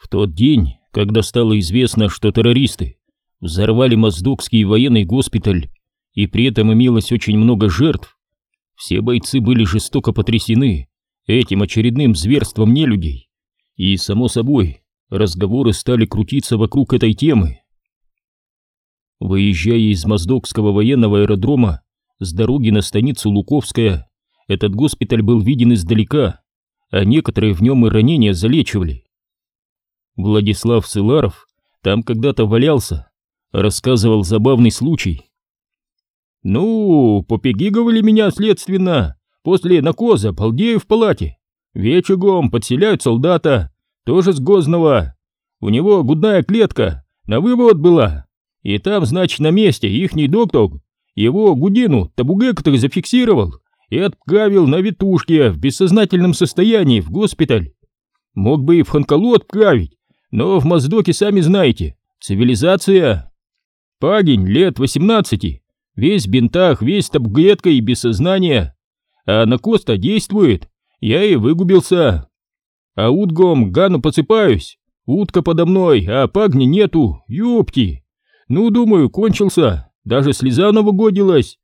В тот день, когда стало известно, что террористы взорвали Моздокский военный госпиталь, и при этом имелось очень много жертв, все бойцы были жестоко потрясены этим очередным зверством нелюдей, и, само собой, разговоры стали крутиться вокруг этой темы. Выезжая из Моздокского военного аэродрома с дороги на станицу Луковская, этот госпиталь был виден издалека, а некоторые в нем и ранения залечивали. Владислав Сыларов там когда-то валялся, рассказывал забавный случай. «Ну, попегиговали меня следственно, после накоза полдею в палате. Вечегом подселяют солдата, тоже с Гозного. У него гудная клетка, на вывод была. И там, значит, на месте ихний доктор его гудину табугек-то зафиксировал и отправил на ветушке в бессознательном состоянии в госпиталь. Мог бы и в Ханкалу отправить, но в Моздоке, сами знаете, цивилизация. Пагень лет 18, весь в бинтах, весь табугеткой и без сознания. А на Коста действует, я и выгубился. А утгом Гану посыпаюсь, утка подо мной, а пагни нету, ёпти. Ну, думаю, кончился, даже слеза новогодилась.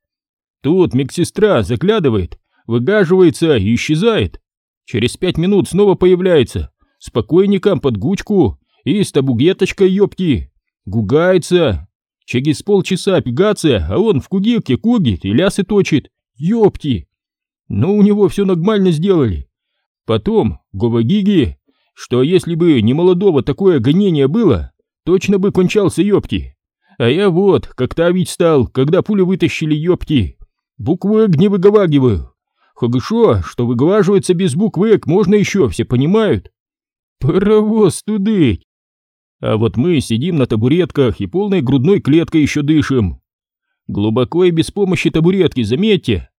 Тут медсестра заглядывает, выгаживается и исчезает. Через пять минут снова появляется, спокойником под гучку и с табугеточкой, ёпти. Гугается. Через полчаса пигация, а он в кугилке кугит и лясы точит. Ёпти. Но у него все нормально сделали. Потом, Говагиги, что если бы не молодого такое гонение было, точно бы кончался ёпти. А я вот, как тавить стал, когда пулю вытащили ёпти. Буквы не выговариваю. Хорошо, что выговаривается без буквы можно еще, все понимают. Паровоз тудыть. А вот мы сидим на табуретках и полной грудной клеткой еще дышим. Глубоко и без помощи табуретки, заметьте.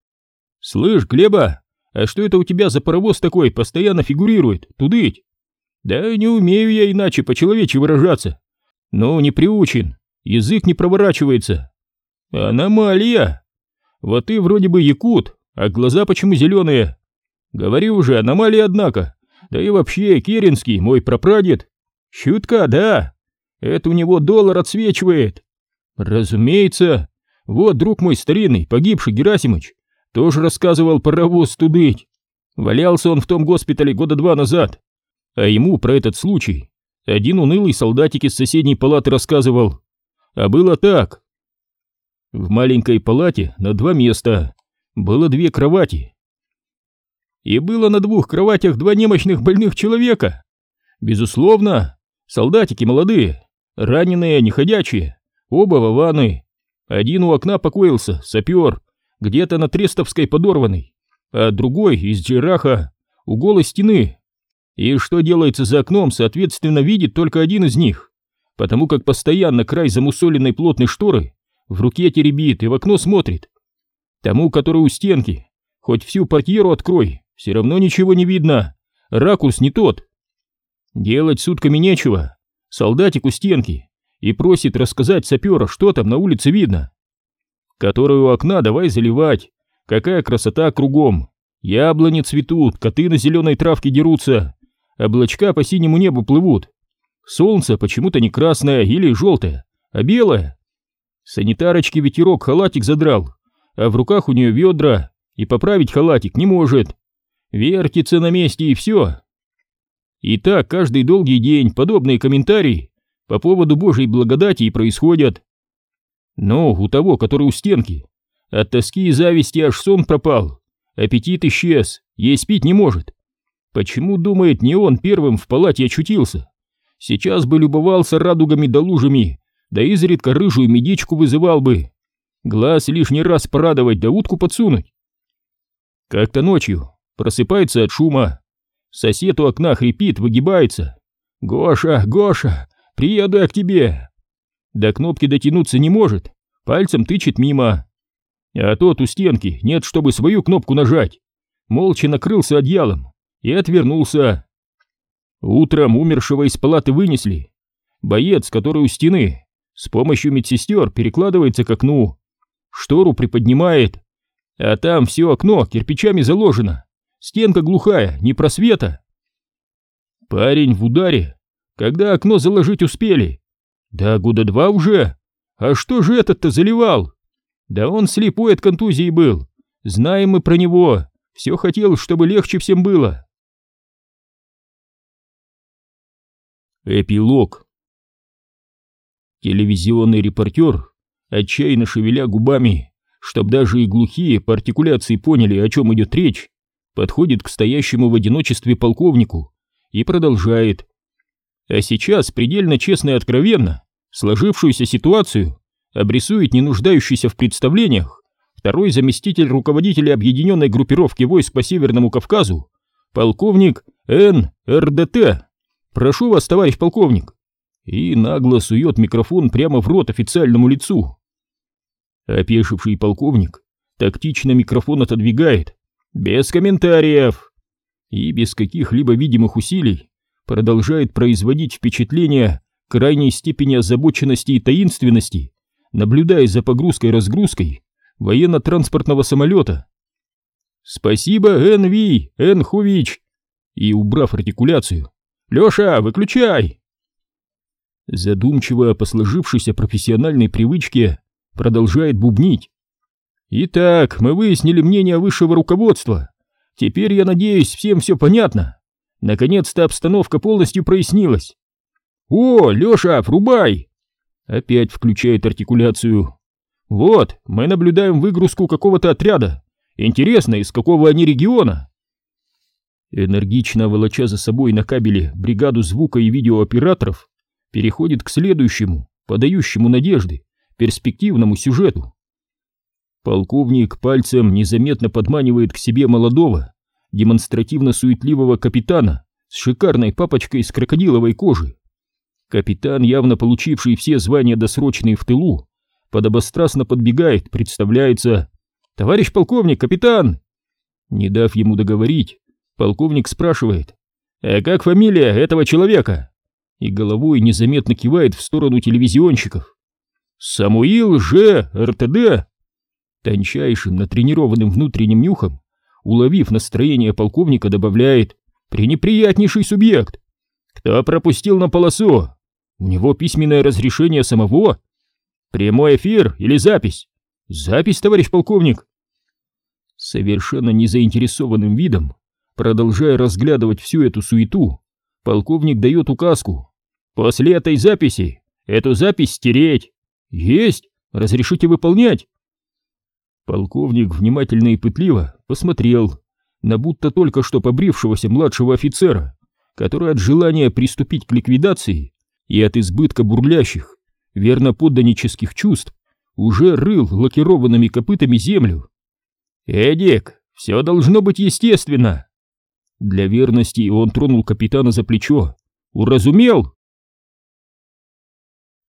Слышь, Глеба, а что это у тебя за паровоз такой постоянно фигурирует, тудыть? Да не умею я иначе по-человечески выражаться. Но не приучен, язык не проворачивается. Аномалия. Вот ты вроде бы якут, а глаза почему зеленые? Говори уже, аномалия однако. Да и вообще, Керенский, мой прапрадед. Щутка, да. Это у него доллар отсвечивает. Разумеется. Вот друг мой старинный, погибший Герасимыч, тоже рассказывал паровоз тудыть. Валялся он в том госпитале года два назад. А ему про этот случай один унылый солдатик из соседней палаты рассказывал. А было так. В маленькой палате на два места было две кровати. И было на двух кроватях два немощных больных человека. Безусловно, солдатики молодые, раненые, неходячие, оба вованы. Один у окна покоился, сапер, где-то на Трестовской подорванный, а другой из Джераха у голой стены. И что делается за окном, соответственно, видит только один из них, потому как постоянно край замусоленной плотной шторы в руке теребит и в окно смотрит. Тому, который у стенки, хоть всю портьеру открой, все равно ничего не видно, ракурс не тот. Делать сутками нечего, солдатик у стенки, и просит рассказать сапера, что там на улице видно. Которую окна давай заливать, какая красота кругом, яблони цветут, коты на зеленой травке дерутся, облачка по синему небу плывут, солнце почему-то не красное или желтое, а белое. Санитарочки ветерок халатик задрал, а в руках у нее ведра, и поправить халатик не может. Вертится на месте и все. И так каждый долгий день подобные комментарии по поводу Божьей благодати и происходят. Но у того, который у стенки, от тоски и зависти аж сон пропал, аппетит исчез, есть пить не может. Почему, думает, не он первым в палате очутился? Сейчас бы любовался радугами да лужами, да изредка рыжую медичку вызывал бы. Глаз лишний раз порадовать да утку подсунуть. Как-то ночью просыпается от шума. Сосед у окна хрипит, выгибается. «Гоша, Гоша, приеду я к тебе!» До кнопки дотянуться не может, пальцем тычет мимо. А тот у стенки нет, чтобы свою кнопку нажать. Молча накрылся одеялом и отвернулся. Утром умершего из палаты вынесли. Боец, который у стены, с помощью медсестер перекладывается к окну, штору приподнимает, а там все окно кирпичами заложено, стенка глухая, не просвета. Парень в ударе, Когда окно заложить успели? Да года два уже. А что же этот-то заливал? Да он слепой от контузии был. Знаем мы про него. Все хотел, чтобы легче всем было. Эпилог. Телевизионный репортер, отчаянно шевеля губами, чтоб даже и глухие по артикуляции поняли, о чем идет речь, подходит к стоящему в одиночестве полковнику и продолжает. А сейчас, предельно честно и откровенно, сложившуюся ситуацию обрисует не нуждающийся в представлениях второй заместитель руководителя объединенной группировки войск по Северному Кавказу, полковник Н. РДТ. Прошу вас, товарищ полковник. И нагло сует микрофон прямо в рот официальному лицу. Опешивший полковник тактично микрофон отодвигает, без комментариев, и без каких-либо видимых усилий продолжает производить впечатление крайней степени озабоченности и таинственности, наблюдая за погрузкой-разгрузкой военно-транспортного самолета. «Спасибо, Н.Ви., Н.Хувич!» И, убрав артикуляцию, «Леша, выключай!» Задумчиво по сложившейся профессиональной привычке продолжает бубнить. «Итак, мы выяснили мнение высшего руководства. Теперь, я надеюсь, всем все понятно. Наконец-то обстановка полностью прояснилась. О, Леша, врубай!» Опять включает артикуляцию. «Вот, мы наблюдаем выгрузку какого-то отряда. Интересно, из какого они региона?» Энергично волоча за собой на кабеле бригаду звука и видеооператоров, переходит к следующему, подающему надежды, перспективному сюжету. Полковник пальцем незаметно подманивает к себе молодого, демонстративно суетливого капитана с шикарной папочкой из крокодиловой кожи. Капитан, явно получивший все звания досрочные в тылу, подобострастно подбегает, представляется «Товарищ полковник, капитан!» Не дав ему договорить, полковник спрашивает «А как фамилия этого человека?» и головой незаметно кивает в сторону телевизионщиков. «Самуил Ж. РТД!» Тончайшим, натренированным внутренним нюхом, уловив настроение полковника, добавляет «Пренеприятнейший субъект!» «Кто пропустил на полосу? У него письменное разрешение самого? Прямой эфир или запись? Запись, товарищ полковник!» Совершенно незаинтересованным видом, продолжая разглядывать всю эту суету, полковник дает указку. «После этой записи эту запись стереть!» «Есть! Разрешите выполнять?» Полковник внимательно и пытливо посмотрел на будто только что побрившегося младшего офицера, который от желания приступить к ликвидации и от избытка бурлящих, верно подданнических чувств, уже рыл лакированными копытами землю. «Эдик, все должно быть естественно!» Для верности он тронул капитана за плечо. «Уразумел?»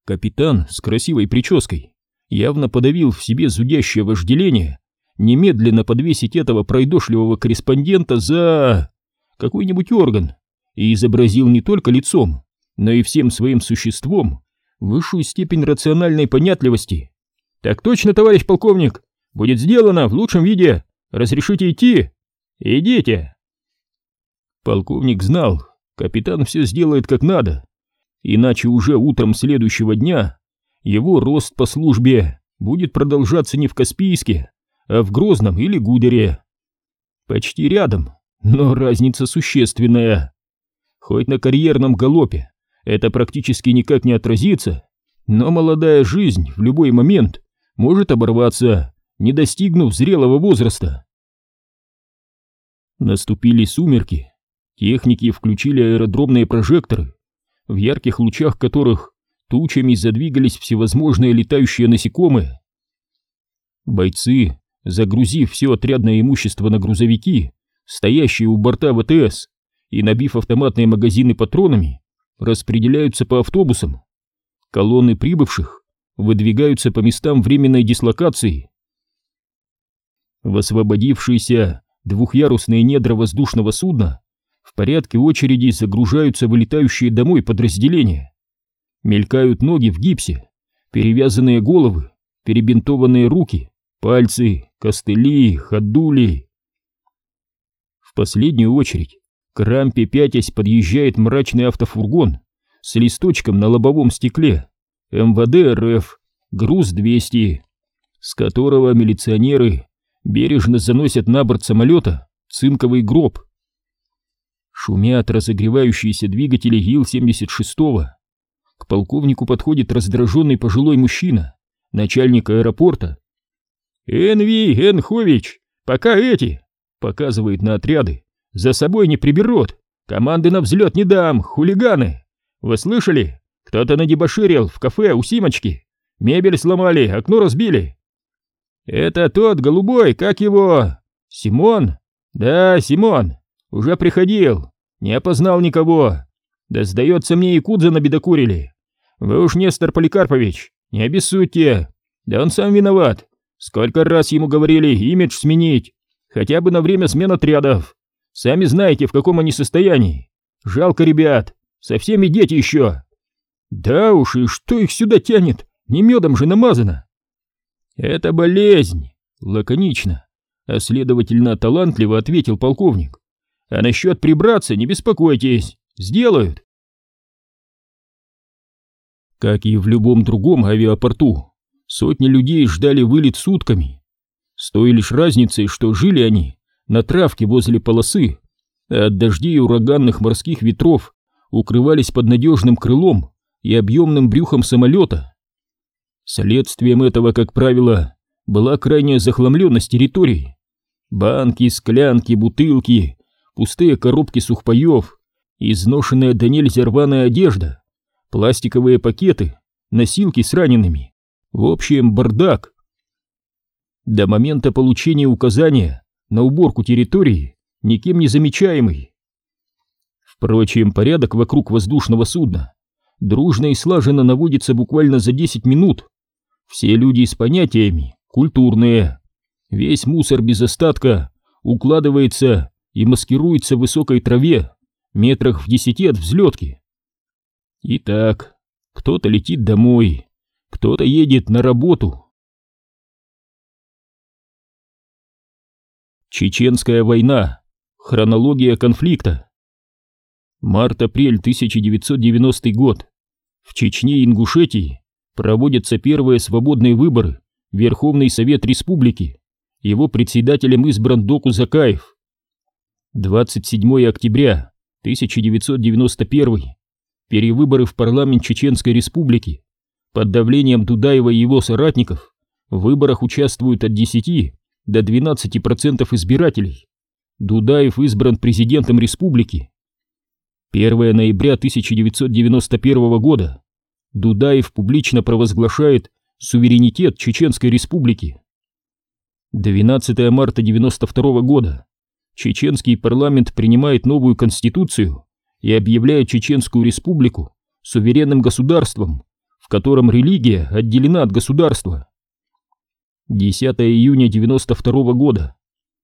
Капитан с красивой прической явно подавил в себе зудящее вожделение немедленно подвесить этого пройдошливого корреспондента за какой-нибудь орган и изобразил не только лицом, но и всем своим существом высшую степень рациональной понятливости. «Так точно, товарищ полковник! Будет сделано в лучшем виде! Разрешите идти? Идите!» Полковник знал, капитан все сделает как надо, иначе уже утром следующего дня его рост по службе будет продолжаться не в Каспийске, а в Грозном или Гудере. Почти рядом, но разница существенная. Хоть на карьерном галопе это практически никак не отразится, но молодая жизнь в любой момент может оборваться, не достигнув зрелого возраста. Наступили сумерки, техники включили аэродромные прожекторы, в ярких лучах которых тучами задвигались всевозможные летающие насекомые. Бойцы, загрузив все отрядное имущество на грузовики, стоящие у борта ВТС, и набив автоматные магазины патронами, распределяются по автобусам. Колонны прибывших выдвигаются по местам временной дислокации. В освободившиеся двухъярусные недра воздушного судна в порядке очереди загружаются вылетающие домой подразделения. Мелькают ноги в гипсе, перевязанные головы, перебинтованные руки, пальцы, костыли, ходули. В последнюю очередь к рампе пятясь подъезжает мрачный автофургон с листочком на лобовом стекле «МВД РФ, груз 200», с которого милиционеры бережно заносят на борт самолета цинковый гроб. Шумят разогревающиеся двигатели Ил-76. К полковнику подходит раздраженный пожилой мужчина, начальник аэропорта. «Энви, Энхович, пока эти!» — показывает на отряды. «За собой не приберут! Команды на взлет не дам, хулиганы! Вы слышали? Кто-то надебоширил в кафе у Симочки. Мебель сломали, окно разбили. Это тот голубой, как его? Симон? Да, Симон. Уже приходил. Не опознал никого. Да сдается мне и Кудза набедокурили. Вы уж, Нестор Поликарпович, не обессудьте. Да он сам виноват. Сколько раз ему говорили имидж сменить. Хотя бы на время смен отрядов. Сами знаете, в каком они состоянии. Жалко ребят. Совсем и дети еще. Да уж, и что их сюда тянет? Не медом же намазано. Это болезнь, лаконично, а следовательно талантливо ответил полковник. А насчет прибраться не беспокойтесь, сделают. Как и в любом другом авиапорту, сотни людей ждали вылет сутками. С той лишь разницей, что жили они на травке возле полосы, а от дождей и ураганных морских ветров укрывались под надежным крылом и объемным брюхом самолета. Следствием этого, как правило, была крайняя захламленность территории. Банки, склянки, бутылки, пустые коробки сухпаев, изношенная до нельзя рваная одежда, пластиковые пакеты, носилки с ранеными. В общем, бардак. До момента получения указания на уборку территории никем не замечаемый. Впрочем, порядок вокруг воздушного судна дружно и слаженно наводится буквально за 10 минут. Все люди с понятиями, культурные. Весь мусор без остатка укладывается и маскируется в высокой траве, метрах в десяти от взлетки. Итак, кто-то летит домой, кто-то едет на работу. Чеченская война. Хронология конфликта. Март-апрель 1990 год. В Чечне и Ингушетии проводятся первые свободные выборы Верховный Совет Республики. Его председателем избран Доку Закаев. 27 октября 1991. Перевыборы в парламент Чеченской Республики. Под давлением Дудаева и его соратников в выборах участвуют от 10 до 12% избирателей. Дудаев избран президентом республики. 1 ноября 1991 года Дудаев публично провозглашает суверенитет Чеченской Республики. 12 марта 1992 года Чеченский парламент принимает новую конституцию и объявляет Чеченскую Республику суверенным государством, в котором религия отделена от государства. 10 июня 1992 года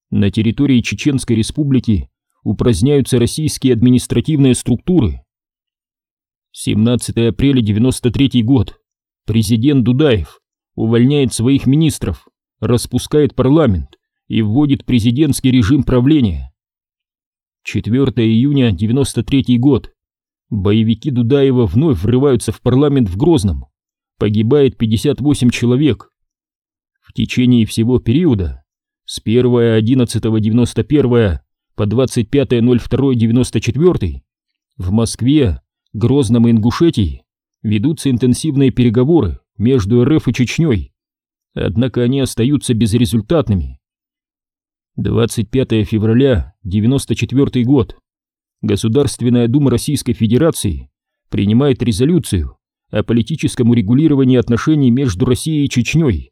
на территории Чеченской Республики упраздняются российские административные структуры. 17 апреля 93 год. Президент Дудаев увольняет своих министров, распускает парламент и вводит президентский режим правления. 4 июня 93 год. Боевики Дудаева вновь врываются в парламент в Грозном. Погибает 58 человек. В течение всего периода с 1.11.91 по 25.02.94 в Москве, Грозном и Ингушетии ведутся интенсивные переговоры между РФ и Чечней, однако они остаются безрезультатными. 25 февраля 94 год. Государственная дума Российской Федерации принимает резолюцию о политическом урегулировании отношений между Россией и Чечней.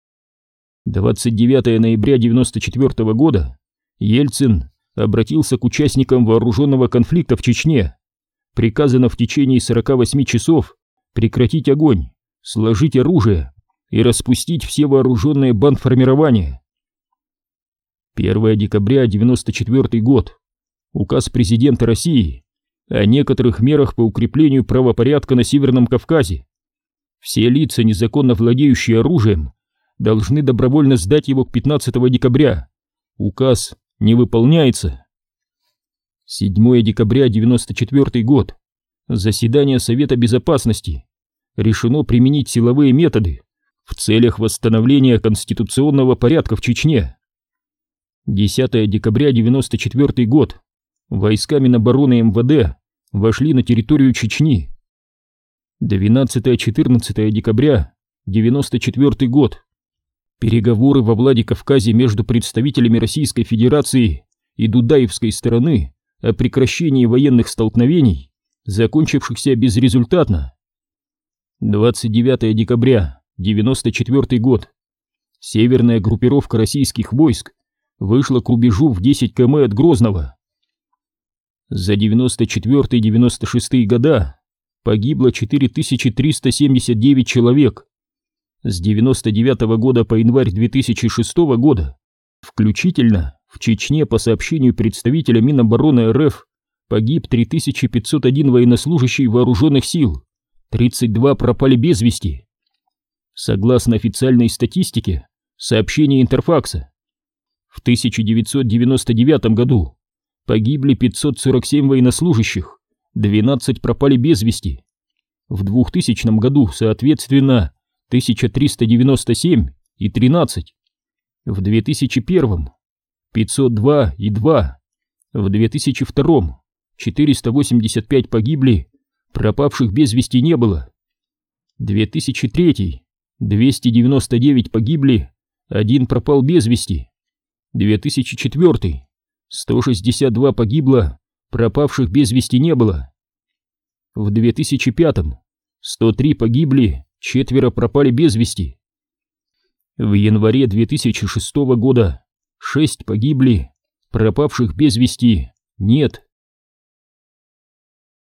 29 ноября 94 года Ельцин обратился к участникам вооруженного конфликта в Чечне. Приказано в течение 48 часов прекратить огонь, сложить оружие и распустить все вооруженные бандформирования. 1 декабря 94 год. Указ президента России о некоторых мерах по укреплению правопорядка на Северном Кавказе. Все лица, незаконно владеющие оружием, должны добровольно сдать его к 15 декабря. Указ не выполняется. 7 декабря 94 год. Заседание Совета Безопасности. Решено применить силовые методы в целях восстановления конституционного порядка в Чечне. 10 декабря 94 год. Войска Минобороны МВД вошли на территорию Чечни. 12-14 декабря 94 год. Переговоры во Владикавказе между представителями Российской Федерации и Дудаевской стороны о прекращении военных столкновений, закончившихся безрезультатно. 29 декабря 94 год. Северная группировка российских войск вышла к рубежу в 10 км от Грозного. За 94-96 года погибло 4379 человек. С 99 -го года по январь 2006 года, включительно в Чечне по сообщению представителя Минобороны РФ, погиб 3501 военнослужащий вооруженных сил, 32 пропали без вести. Согласно официальной статистике, сообщение Интерфакса, в 1999 году погибли 547 военнослужащих, 12 пропали без вести. В 2000 году, соответственно, 1397 и 13. В 2001 502 и 2. В 2002 485 погибли, пропавших без вести не было. 2003 299 погибли, один пропал без вести. 2004 162 погибло, пропавших без вести не было. В 2005 103 погибли, четверо пропали без вести. В январе 2006 года 6 погибли, пропавших без вести нет.